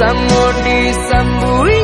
samo disambui